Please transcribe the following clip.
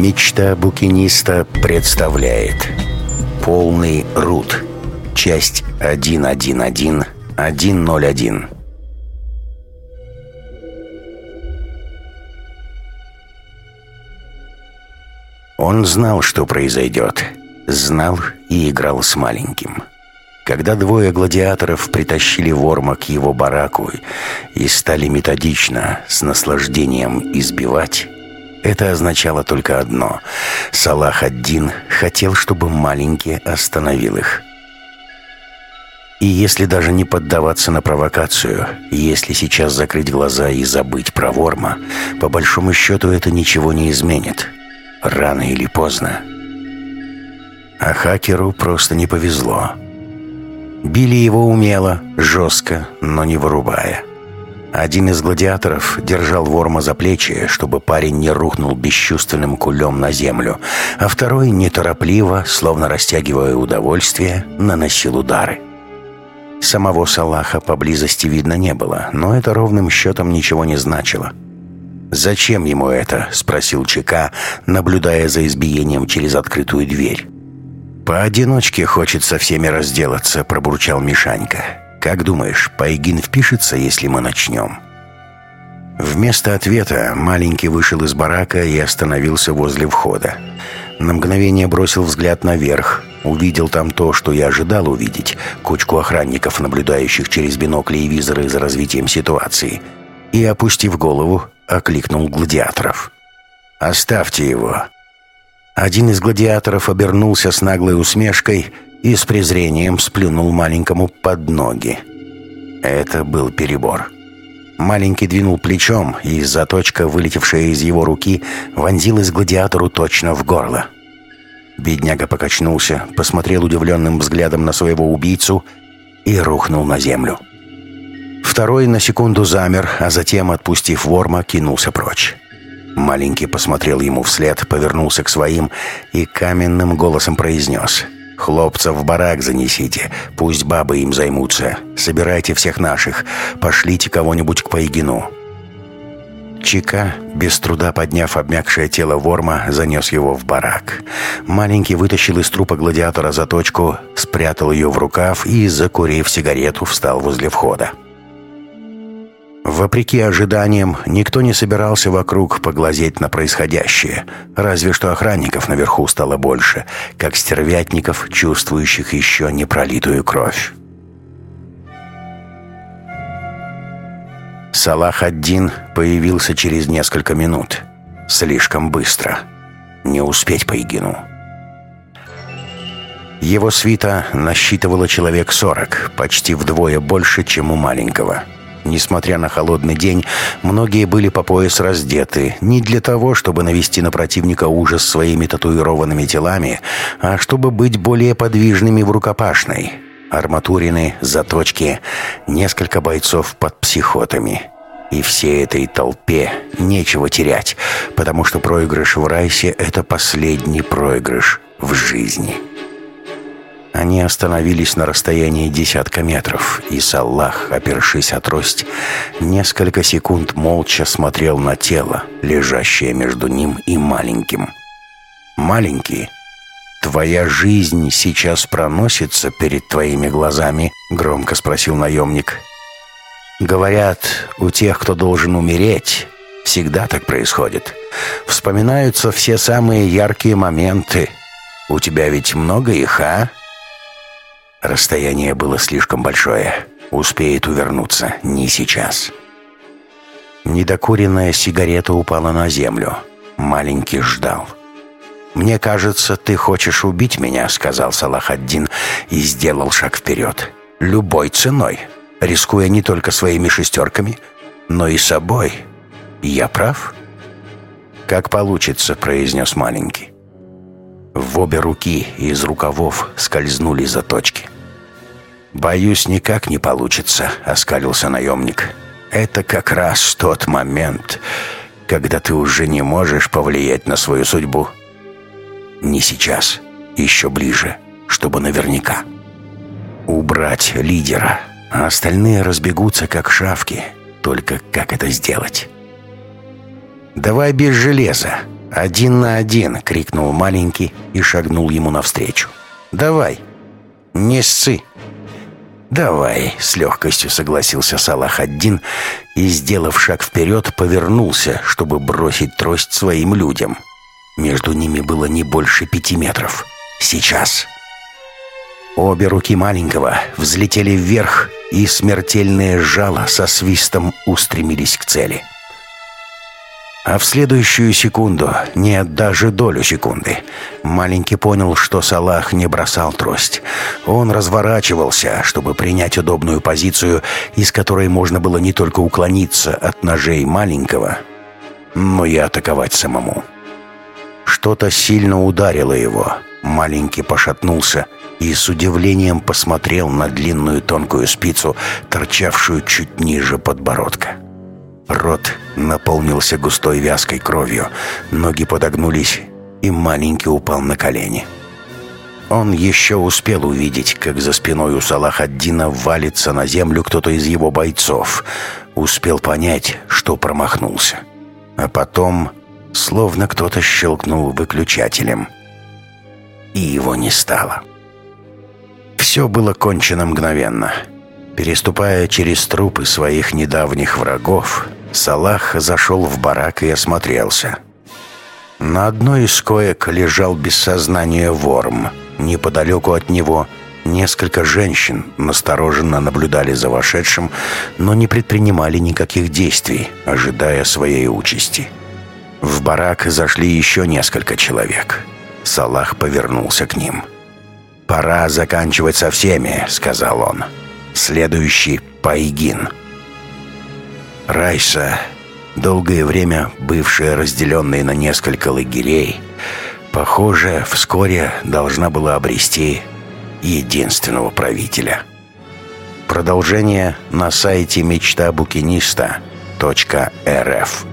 Мечта букиниста представляет Полный рут Часть 1.1.1.1.0.1 Он знал, что произойдет. Знал и играл с маленьким. Когда двое гладиаторов притащили Ворма к его бараку и стали методично, с наслаждением избивать, это означало только одно. Салах один хотел, чтобы маленький остановил их. И если даже не поддаваться на провокацию, если сейчас закрыть глаза и забыть про Ворма, по большому счету это ничего не изменит. Рано или поздно. А хакеру просто не повезло. Били его умело, жестко, но не вырубая. Один из гладиаторов держал Ворма за плечи, чтобы парень не рухнул бесчувственным кулем на землю, а второй неторопливо, словно растягивая удовольствие, наносил удары. Самого Салаха поблизости видно не было, но это ровным счетом ничего не значило. «Зачем ему это?» — спросил ЧК, наблюдая за избиением через открытую дверь. «Поодиночке хочет со всеми разделаться», — пробурчал Мишанька. «Как думаешь, Пайгин впишется, если мы начнем?» Вместо ответа маленький вышел из барака и остановился возле входа. На мгновение бросил взгляд наверх, увидел там то, что я ожидал увидеть, кучку охранников, наблюдающих через бинокли и визоры за развитием ситуации, и, опустив голову, окликнул гладиаторов. «Оставьте его. Один из гладиаторов обернулся с наглой усмешкой и с презрением сплюнул маленькому под ноги. Это был перебор. Маленький двинул плечом, и заточка, вылетевшая из его руки, вонзилась гладиатору точно в горло. Бедняга покачнулся, посмотрел удивленным взглядом на своего убийцу и рухнул на землю. Второй на секунду замер, а затем, отпустив ворма, кинулся прочь. Маленький посмотрел ему вслед, повернулся к своим и каменным голосом произнес «Хлопцев в барак занесите, пусть бабы им займутся. Собирайте всех наших, пошлите кого-нибудь к Поегину». Чика, без труда подняв обмякшее тело Ворма, занес его в барак. Маленький вытащил из трупа гладиатора заточку, спрятал ее в рукав и, закурив сигарету, встал возле входа. Вопреки ожиданиям, никто не собирался вокруг поглазеть на происходящее, разве что охранников наверху стало больше, как стервятников, чувствующих еще не пролитую кровь. Салах один появился через несколько минут. Слишком быстро. Не успеть по Игину. Его свита насчитывала человек сорок, почти вдвое больше, чем у маленького. Несмотря на холодный день, многие были по пояс раздеты не для того, чтобы навести на противника ужас своими татуированными телами, а чтобы быть более подвижными в рукопашной. Арматурины, заточки, несколько бойцов под психотами. И всей этой толпе нечего терять, потому что проигрыш в Райсе — это последний проигрыш в жизни. Они остановились на расстоянии десятка метров, и Саллах, опершись о трость, несколько секунд молча смотрел на тело, лежащее между ним и маленьким. «Маленький, твоя жизнь сейчас проносится перед твоими глазами?» — громко спросил наемник. «Говорят, у тех, кто должен умереть, всегда так происходит. Вспоминаются все самые яркие моменты. У тебя ведь много их, а?» Расстояние было слишком большое. Успеет увернуться не сейчас. Недокуренная сигарета упала на землю. Маленький ждал. «Мне кажется, ты хочешь убить меня», — сказал Салахаддин и сделал шаг вперед. «Любой ценой, рискуя не только своими шестерками, но и собой. Я прав?» «Как получится», — произнес маленький. В обе руки из рукавов скользнули заточки. «Боюсь, никак не получится», — оскалился наемник. «Это как раз тот момент, когда ты уже не можешь повлиять на свою судьбу. Не сейчас, еще ближе, чтобы наверняка. Убрать лидера, а остальные разбегутся как шавки. Только как это сделать?» «Давай без железа. «Один на один!» — крикнул маленький и шагнул ему навстречу. «Давай! Не ссы!» «Давай!» — с легкостью согласился Салах один и, сделав шаг вперед, повернулся, чтобы бросить трость своим людям. Между ними было не больше пяти метров. «Сейчас!» Обе руки маленького взлетели вверх, и смертельные жало со свистом устремились к цели. А в следующую секунду, нет, даже долю секунды, маленький понял, что Салах не бросал трость. Он разворачивался, чтобы принять удобную позицию, из которой можно было не только уклониться от ножей маленького, но и атаковать самому. Что-то сильно ударило его. Маленький пошатнулся и с удивлением посмотрел на длинную тонкую спицу, торчавшую чуть ниже подбородка. Рот наполнился густой вязкой кровью, ноги подогнулись, и маленький упал на колени. Он еще успел увидеть, как за спиной у Салахаддина валится на землю кто-то из его бойцов. Успел понять, что промахнулся. А потом, словно кто-то щелкнул выключателем. И его не стало. Все было кончено мгновенно. Переступая через трупы своих недавних врагов, Салах зашел в барак и осмотрелся. На одной из коек лежал без сознания ворм. Неподалеку от него несколько женщин настороженно наблюдали за вошедшим, но не предпринимали никаких действий, ожидая своей участи. В барак зашли еще несколько человек. Салах повернулся к ним. «Пора заканчивать со всеми», — сказал он. «Следующий — Пайгин». Райса, долгое время бывшая разделенной на несколько лагерей, похоже, вскоре должна была обрести единственного правителя. Продолжение на сайте мечтабукиниста.рф